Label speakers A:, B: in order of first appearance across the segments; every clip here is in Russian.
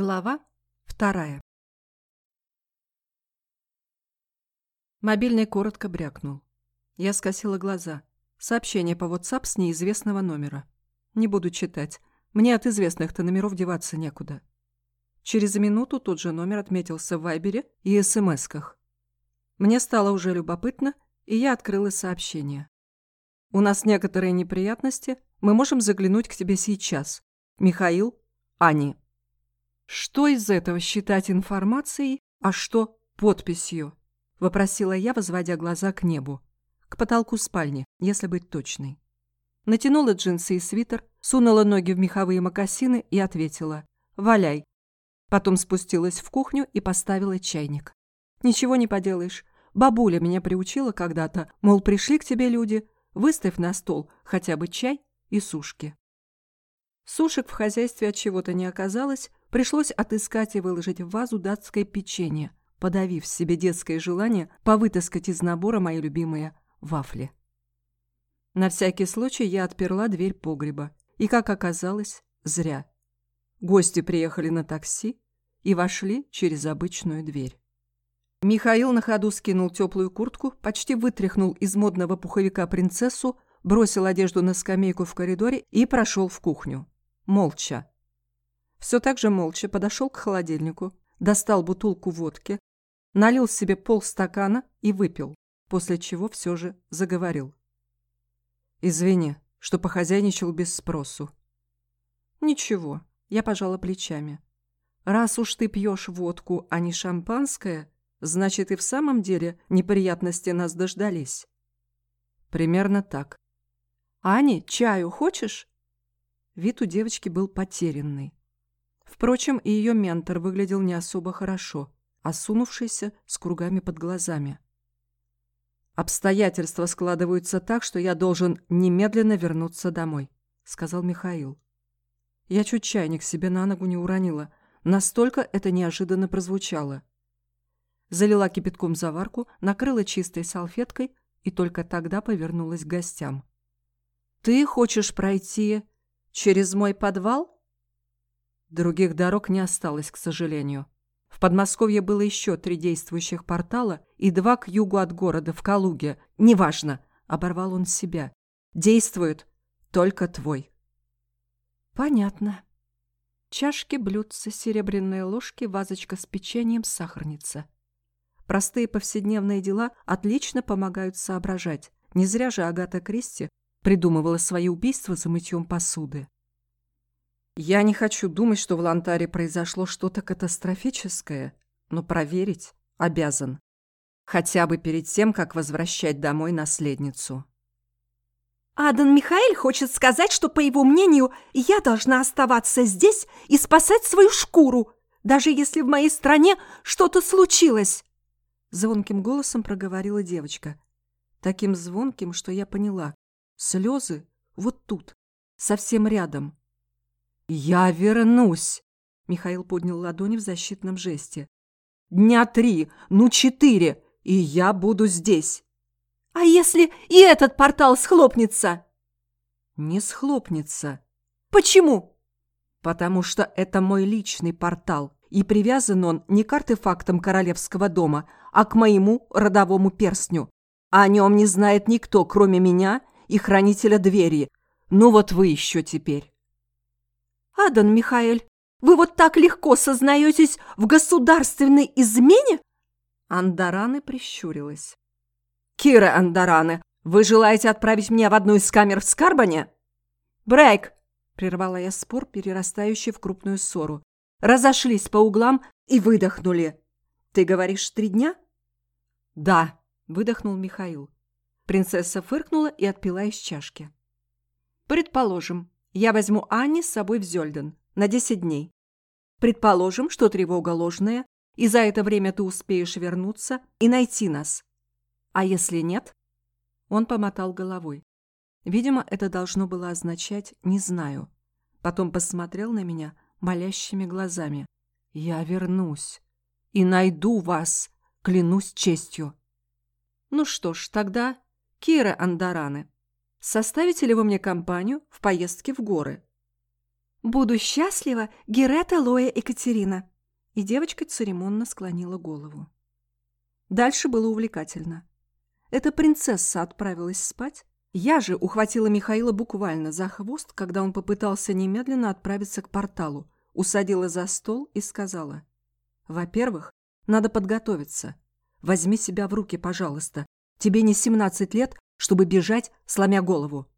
A: Глава вторая. Мобильный коротко брякнул. Я скосила глаза. Сообщение по WhatsApp с неизвестного номера. Не буду читать. Мне от известных-то номеров деваться некуда. Через минуту тот же номер отметился в Вайбере и СМСках. Мне стало уже любопытно, и я открыла сообщение. «У нас некоторые неприятности. Мы можем заглянуть к тебе сейчас. Михаил, Ани». Что из этого считать информацией, а что подписью? Вопросила я, возводя глаза к небу. К потолку спальни, если быть точной. Натянула джинсы и свитер, сунула ноги в меховые мокасины и ответила «Валяй». Потом спустилась в кухню и поставила чайник. «Ничего не поделаешь. Бабуля меня приучила когда-то, мол, пришли к тебе люди, выставь на стол хотя бы чай и сушки». Сушек в хозяйстве от чего-то не оказалось, Пришлось отыскать и выложить в вазу датское печенье, подавив себе детское желание повытаскать из набора мои любимые вафли. На всякий случай я отперла дверь погреба. И, как оказалось, зря. Гости приехали на такси и вошли через обычную дверь. Михаил на ходу скинул теплую куртку, почти вытряхнул из модного пуховика принцессу, бросил одежду на скамейку в коридоре и прошел в кухню. Молча. Все так же молча подошел к холодильнику, достал бутылку водки, налил себе полстакана и выпил, после чего все же заговорил. «Извини, что похозяйничал без спросу». «Ничего», — я пожала плечами. «Раз уж ты пьешь водку, а не шампанское, значит и в самом деле неприятности нас дождались». «Примерно так». «Ани, чаю хочешь?» Вид у девочки был потерянный. Впрочем, и ее ментор выглядел не особо хорошо, осунувшийся с кругами под глазами. «Обстоятельства складываются так, что я должен немедленно вернуться домой», — сказал Михаил. Я чуть чайник себе на ногу не уронила. Настолько это неожиданно прозвучало. Залила кипятком заварку, накрыла чистой салфеткой и только тогда повернулась к гостям. «Ты хочешь пройти через мой подвал?» Других дорог не осталось, к сожалению. В Подмосковье было еще три действующих портала и два к югу от города, в Калуге. Неважно, оборвал он себя. Действует только твой. Понятно. Чашки, блюдца, серебряные ложки, вазочка с печеньем, сахарница. Простые повседневные дела отлично помогают соображать. Не зря же Агата Кристи придумывала свои убийства за мытьем посуды. Я не хочу думать, что в Лантаре произошло что-то катастрофическое, но проверить обязан. Хотя бы перед тем, как возвращать домой наследницу.
B: Адан Михаил хочет сказать, что, по его мнению, я должна оставаться здесь и спасать свою шкуру, даже если в моей стране что-то случилось.
A: Звонким голосом проговорила девочка. Таким звонким, что я поняла. Слезы вот тут, совсем рядом. «Я вернусь!» Михаил поднял ладони в защитном жесте. «Дня три, ну четыре, и я буду здесь!»
B: «А если и этот портал схлопнется?»
A: «Не схлопнется».
B: «Почему?»
A: «Потому что это мой личный портал, и привязан он не к артефактам королевского дома, а к моему родовому перстню. О нем не знает никто, кроме меня и хранителя двери. Ну вот вы еще теперь».
B: «Адан Михаэль, вы вот так легко сознаетесь в государственной измене?»
A: Андараны прищурилась. «Кира Андараны, вы желаете отправить меня в одну из камер в Скарбане?» «Брейк!» – прервала я спор, перерастающий в крупную ссору. Разошлись по углам и выдохнули. «Ты говоришь, три дня?» «Да», – выдохнул Михаил. Принцесса фыркнула и отпила из чашки. «Предположим, я возьму Анни с собой в Зельден на 10 дней. Предположим, что тревога ложная, и за это время ты успеешь вернуться и найти нас. А если нет? Он помотал головой. Видимо, это должно было означать «не знаю». Потом посмотрел на меня молящими глазами. «Я вернусь и найду вас, клянусь честью». Ну что ж, тогда Кира Андараны. Составите ли вы мне компанию в поездке в горы?»
B: Буду счастлива, Герета Лоя Екатерина. И девочка церемонно склонила голову. Дальше было увлекательно. Эта принцесса отправилась спать. Я же ухватила Михаила буквально за хвост, когда он попытался немедленно отправиться к порталу, усадила за стол и сказала. «Во-первых, надо подготовиться. Возьми себя в руки, пожалуйста. Тебе не 17 лет, чтобы бежать, сломя голову».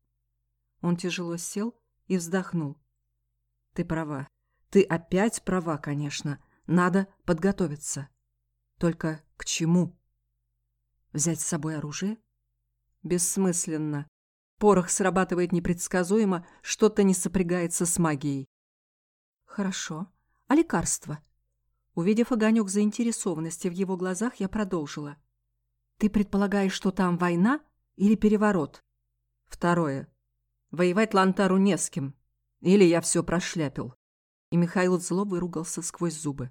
B: Он тяжело сел и вздохнул. «Ты права. Ты опять права, конечно. Надо подготовиться. Только к чему? Взять с собой оружие? Бессмысленно. Порох срабатывает непредсказуемо, что-то не сопрягается с магией. Хорошо. А лекарства? Увидев огонек заинтересованности в его глазах, я продолжила. Ты предполагаешь, что там война или переворот? Второе. Воевать Лантару не с кем. Или я все прошляпил. И Михаил зло выругался сквозь зубы.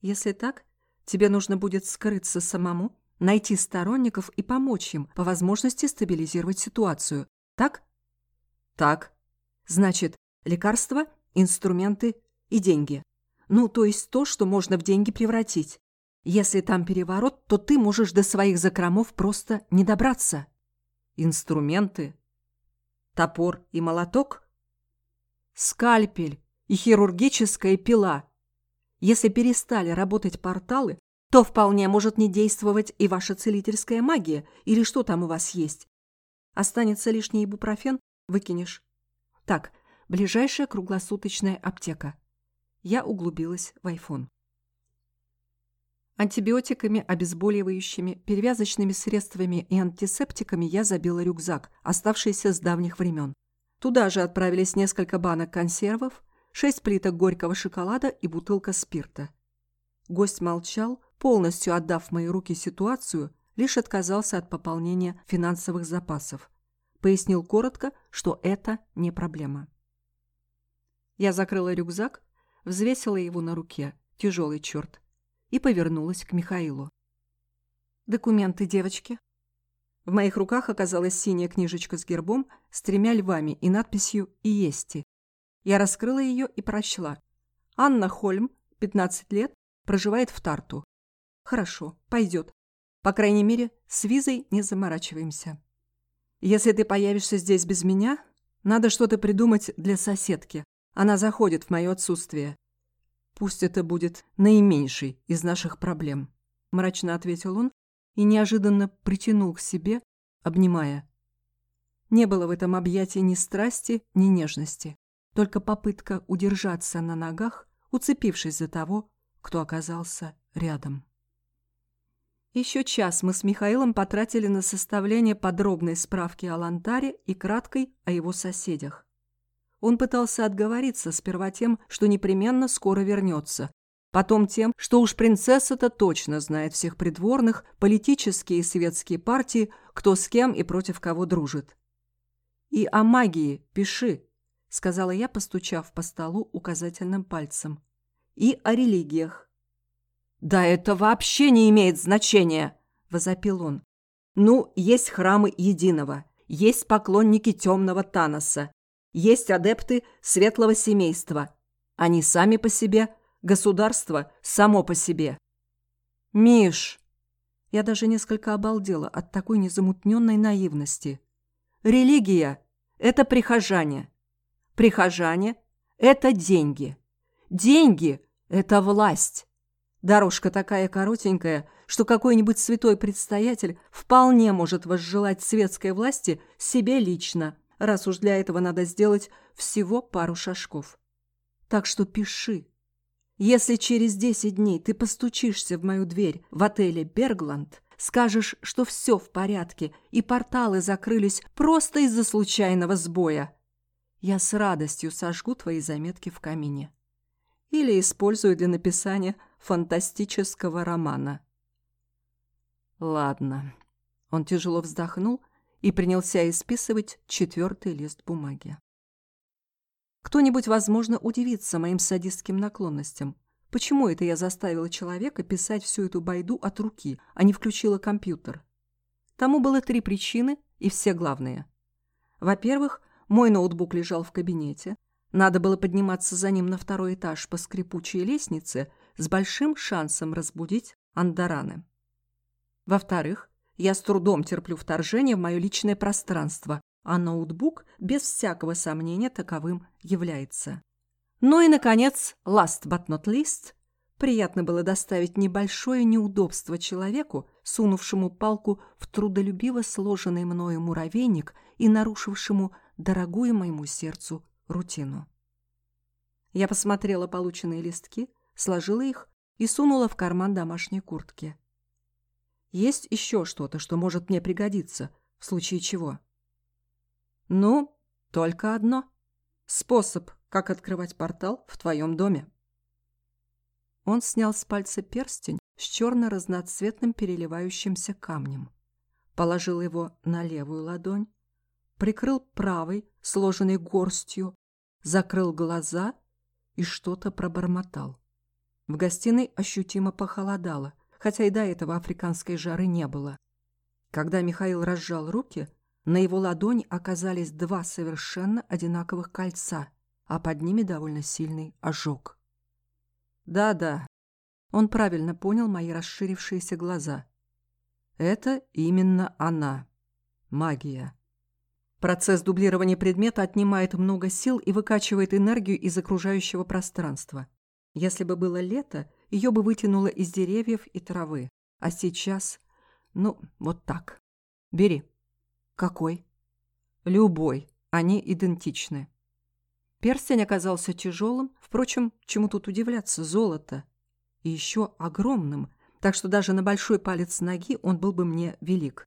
B: Если так, тебе нужно будет скрыться самому, найти сторонников и помочь им, по возможности стабилизировать ситуацию. Так? Так. Значит, лекарства, инструменты и деньги. Ну, то есть то, что можно в деньги превратить. Если там переворот, то ты можешь до своих закромов просто не добраться. Инструменты? Топор и молоток? Скальпель и хирургическая пила – если перестали работать порталы, то вполне может не действовать и ваша целительская магия, или что там у вас есть. Останется лишний ибупрофен – выкинешь. Так, ближайшая круглосуточная аптека. Я углубилась в айфон. Антибиотиками, обезболивающими, перевязочными средствами и антисептиками я забила рюкзак, оставшийся с давних времен. Туда же отправились несколько банок консервов, шесть плиток горького шоколада и бутылка спирта. Гость молчал, полностью отдав мои руки ситуацию, лишь отказался от пополнения финансовых запасов. Пояснил коротко, что это не проблема. Я закрыла рюкзак, взвесила его на руке, тяжелый черт, и повернулась к Михаилу. «Документы, девочки?» В моих руках оказалась синяя книжечка с гербом, с тремя львами и надписью «Иести». Я раскрыла ее и прочла. Анна Хольм, 15 лет, проживает в Тарту. Хорошо, пойдет. По крайней мере, с визой не заморачиваемся. Если ты появишься здесь без меня, надо что-то придумать для соседки. Она заходит в мое отсутствие. Пусть это будет наименьший из наших проблем, мрачно ответил он и неожиданно притянул к себе, обнимая. Не было в этом объятии ни страсти, ни нежности только попытка удержаться на ногах, уцепившись за того, кто оказался рядом. Еще час мы с Михаилом потратили на составление подробной справки о Лантаре и краткой о его соседях. Он пытался отговориться сперва тем, что непременно скоро вернется, потом тем, что уж принцесса-то точно знает всех придворных, политические и светские партии, кто с кем и против кого дружит. И о магии пиши, сказала я, постучав по столу указательным пальцем. И о религиях. Да это вообще не имеет значения, возопил он. Ну, есть храмы единого, есть поклонники темного Таноса, есть адепты светлого семейства. Они сами по себе, государство само по себе. Миш, я даже несколько обалдела от такой незамутненной наивности. Религия – это прихожане. Прихожане – это деньги. Деньги – это власть. Дорожка такая коротенькая, что какой-нибудь святой предстоятель вполне может возжелать светской власти себе лично, раз уж для этого надо сделать всего пару шажков. Так что пиши. Если через десять дней ты постучишься в мою дверь в отеле «Бергланд», скажешь, что все в порядке и порталы закрылись просто из-за случайного сбоя, я с радостью сожгу твои заметки в камине. Или использую для написания фантастического романа. Ладно. Он тяжело вздохнул и принялся исписывать четвертый лист бумаги. Кто-нибудь, возможно, удивится моим садистским наклонностям. Почему это я заставила человека писать всю эту байду от руки, а не включила компьютер? Тому было три причины и все главные. Во-первых, мой ноутбук лежал в кабинете. Надо было подниматься за ним на второй этаж по скрипучей лестнице с большим шансом разбудить Андараны. Во-вторых, я с трудом терплю вторжение в мое личное пространство, а ноутбук без всякого сомнения таковым является. Ну и, наконец, last but not least, приятно было доставить небольшое неудобство человеку, сунувшему палку в трудолюбиво сложенный мною муравейник и нарушившему дорогую моему сердцу рутину. Я посмотрела полученные листки, сложила их и сунула в карман домашней куртки. Есть еще что-то, что может мне пригодиться, в случае чего? Ну, только одно. Способ, как открывать портал в твоем доме. Он снял с пальца перстень с черно-разноцветным переливающимся камнем. Положил его на левую ладонь, прикрыл правой, сложенной горстью, закрыл глаза и что-то пробормотал. В гостиной ощутимо похолодало, хотя и до этого африканской жары не было. Когда Михаил разжал руки, на его ладони оказались два совершенно одинаковых кольца, а под ними довольно сильный ожог. Да-да, он правильно понял мои расширившиеся глаза. Это именно она. Магия. Процесс дублирования предмета отнимает много сил и выкачивает энергию из окружающего пространства. Если бы было лето, ее бы вытянуло из деревьев и травы. А сейчас, ну, вот так. Бери. Какой? Любой. Они идентичны. Перстень оказался тяжелым, впрочем, чему тут удивляться, золото. И еще огромным, так что даже на большой палец ноги он был бы мне велик.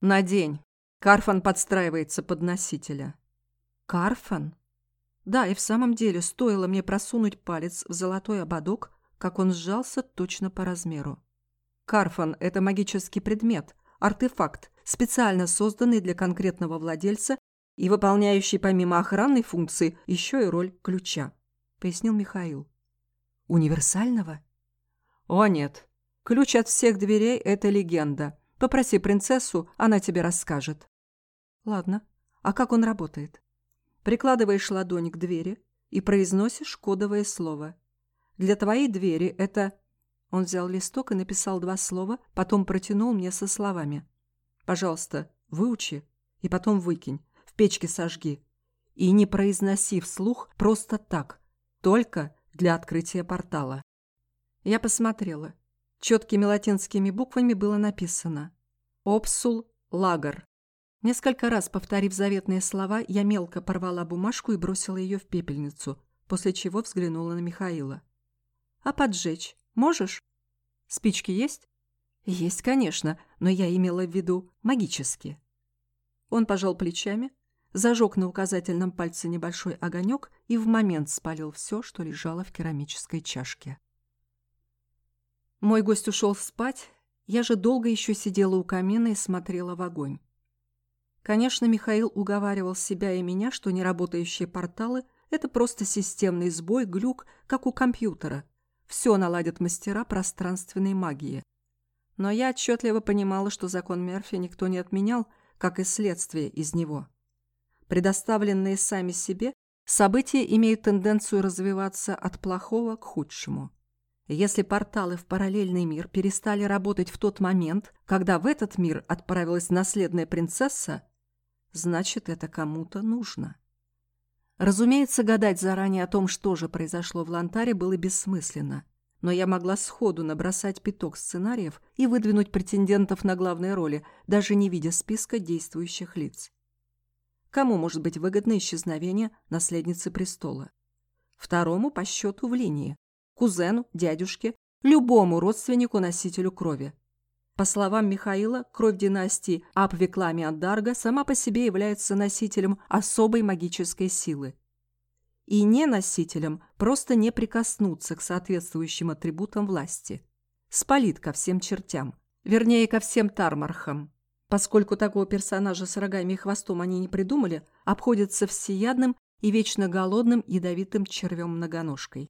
B: Надень. Карфан подстраивается под носителя. Карфан? Да, и в самом деле, стоило мне просунуть палец в золотой ободок, как он сжался точно по размеру. Карфан – это магический предмет, артефакт, специально созданный для конкретного владельца и выполняющий помимо охранной функции еще и роль ключа, пояснил Михаил. Универсального? О нет, ключ от всех дверей – это легенда – Попроси принцессу, она тебе расскажет». «Ладно. А как он работает?» Прикладываешь ладонь к двери и произносишь кодовое слово. Для твоей двери это... Он взял листок и написал два слова, потом протянул мне со словами. «Пожалуйста, выучи и потом выкинь, в печке сожги. И не произноси вслух просто так, только для открытия портала». Я посмотрела. Четкими латинскими буквами было написано «Опсул Лагер». Несколько раз повторив заветные слова, я мелко порвала бумажку и бросила ее в пепельницу, после чего взглянула на Михаила. «А поджечь можешь? Спички есть?» «Есть, конечно, но я имела в виду магически». Он пожал плечами, зажег на указательном пальце небольшой огонек и в момент спалил все, что лежало в керамической чашке. Мой гость ушел спать, я же долго еще сидела у камина и смотрела в огонь. Конечно, Михаил уговаривал себя и меня, что неработающие порталы – это просто системный сбой, глюк, как у компьютера. Все наладят мастера пространственной магии. Но я отчетливо понимала, что закон Мерфи никто не отменял, как и следствие из него. Предоставленные сами себе, события имеют тенденцию развиваться от плохого к худшему. Если порталы в параллельный мир перестали работать в тот момент, когда в этот мир отправилась наследная принцесса, значит, это кому-то нужно. Разумеется, гадать заранее о том, что же произошло в Лантаре, было бессмысленно. Но я могла сходу набросать пяток сценариев и выдвинуть претендентов на главные роли, даже не видя списка действующих лиц. Кому может быть выгодно исчезновение наследницы престола? Второму по счету в линии, кузену, дядюшке, любому родственнику-носителю крови. По словам Михаила, кровь династии Апвеклами-Андарга сама по себе является носителем особой магической силы. И не носителем просто не прикоснуться к соответствующим атрибутам власти. Спалит ко всем чертям, вернее, ко всем тармархам. Поскольку такого персонажа с рогами и хвостом они не придумали, обходится всеядным и вечно голодным ядовитым червем-многоножкой.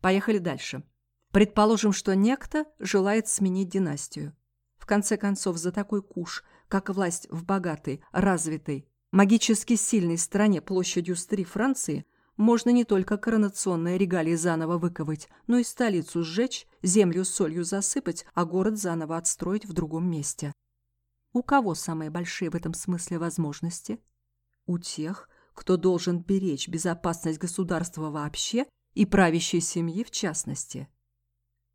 B: Поехали дальше. Предположим, что некто желает сменить династию. В конце концов, за такой куш, как власть в богатой, развитой, магически сильной стране площадью с три Франции, можно не только коронационные регалии заново выковать, но и столицу сжечь, землю солью засыпать, а город заново отстроить в другом месте. У кого самые большие в этом смысле возможности? У тех, кто должен беречь безопасность государства вообще и правящей семьи в частности.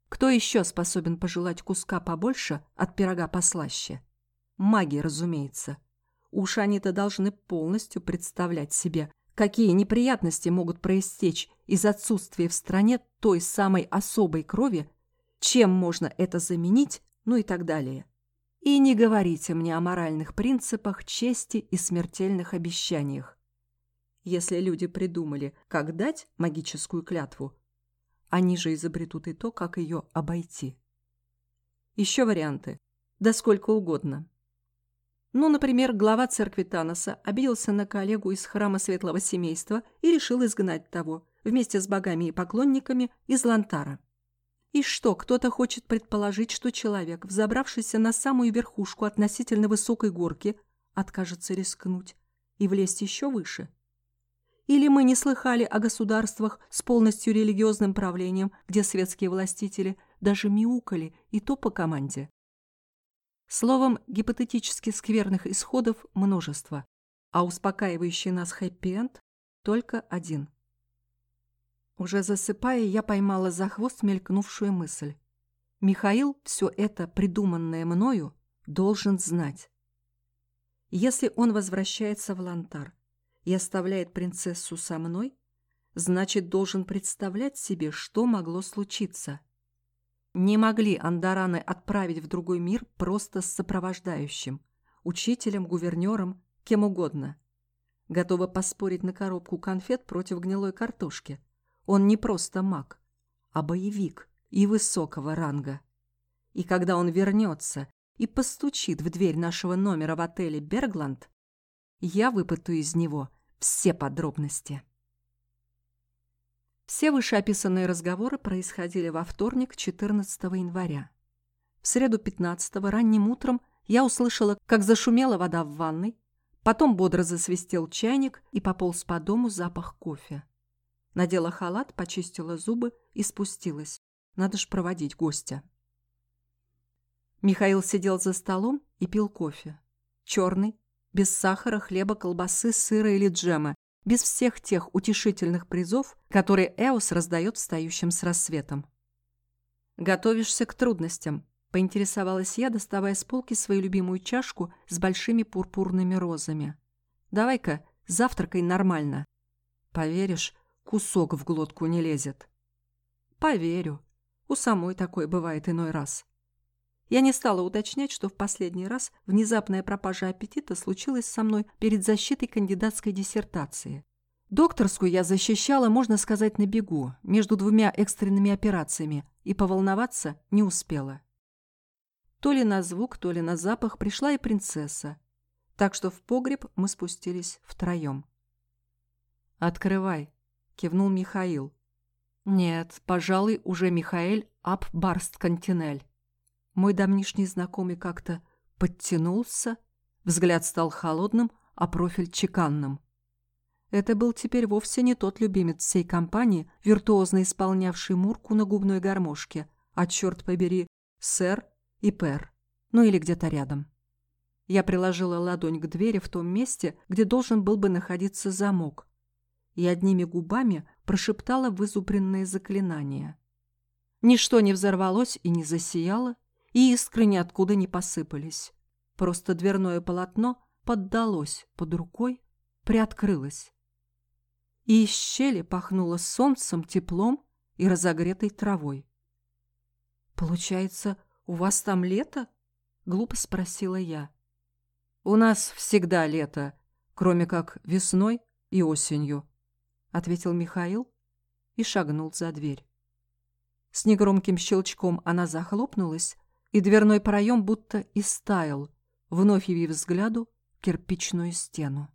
B: Кто еще способен пожелать куска побольше от пирога послаще? Маги, разумеется. Уж они-то должны полностью представлять себе, какие неприятности могут проистечь из отсутствия в стране той самой особой крови, чем можно это заменить, ну и так далее. И не говорите мне о моральных принципах, чести и смертельных обещаниях. Если люди придумали, как дать магическую клятву, они же изобретут и то, как ее обойти. Еще варианты. Да сколько угодно. Ну, например, глава церкви Таноса обиделся на коллегу из храма Светлого Семейства и решил изгнать того, вместе с богами и поклонниками, из Лантара. И что, кто-то хочет предположить, что человек, взобравшийся на самую верхушку относительно высокой горки, откажется рискнуть и влезть еще выше? Или мы не слыхали о государствах с полностью религиозным правлением, где светские властители даже мяукали, и то по команде? Словом, гипотетически скверных исходов множество, а успокаивающий нас хэппи-энд только один. Уже засыпая, я поймала за хвост мелькнувшую мысль. Михаил все это, придуманное мною, должен знать. Если он возвращается в Лантар, и оставляет принцессу со мной, значит, должен представлять себе, что могло случиться. Не могли Андараны отправить в другой мир просто с сопровождающим, учителем, гувернером, кем угодно. Готова поспорить на коробку конфет против гнилой картошки. Он не просто маг, а боевик и высокого ранга. И когда он вернется и постучит в дверь нашего номера в отеле «Бергланд», я выпытаю из него все подробности. Все вышеописанные разговоры происходили во вторник, 14 января. В среду 15 ранним утром я услышала, как зашумела вода в ванной, потом бодро засвистел чайник и пополз по дому запах кофе. Надела халат, почистила зубы и спустилась. Надо ж проводить гостя. Михаил сидел за столом и пил кофе. Черный, без сахара, хлеба, колбасы, сыра или джема. Без всех тех утешительных призов, которые Эос раздает встающим с рассветом. «Готовишься к трудностям», — поинтересовалась я, доставая с полки свою любимую чашку с большими пурпурными розами. «Давай-ка, завтракай нормально». «Поверишь, кусок в глотку не лезет». «Поверю. У самой такое бывает иной раз». Я не стала уточнять, что в последний раз внезапная пропажа аппетита случилась со мной перед защитой кандидатской диссертации. Докторскую я защищала, можно сказать, на бегу, между двумя экстренными операциями, и поволноваться не успела. То ли на звук, то ли на запах пришла и принцесса, так что в погреб мы спустились втроем. «Открывай», — кивнул Михаил. «Нет, пожалуй, уже Михаэль Апбарст Кантинель». Мой давнишний знакомый как-то подтянулся, взгляд стал холодным, а профиль чеканным. Это был теперь вовсе не тот любимец всей компании, виртуозно исполнявший мурку на губной гармошке, а, черт побери, сэр и пэр, ну или где-то рядом. Я приложила ладонь к двери в том месте, где должен был бы находиться замок, и одними губами прошептала вызубренное заклинание. Ничто не взорвалось и не засияло, и искры ниоткуда не посыпались. Просто дверное полотно поддалось под рукой, приоткрылось. И из щели пахнуло солнцем, теплом и разогретой травой. «Получается, у вас там лето?» — глупо спросила я. «У нас всегда лето, кроме как весной и осенью», — ответил Михаил и шагнул за дверь. С негромким щелчком она захлопнулась, и дверной проем будто истаял, вновь явив взгляду кирпичную стену.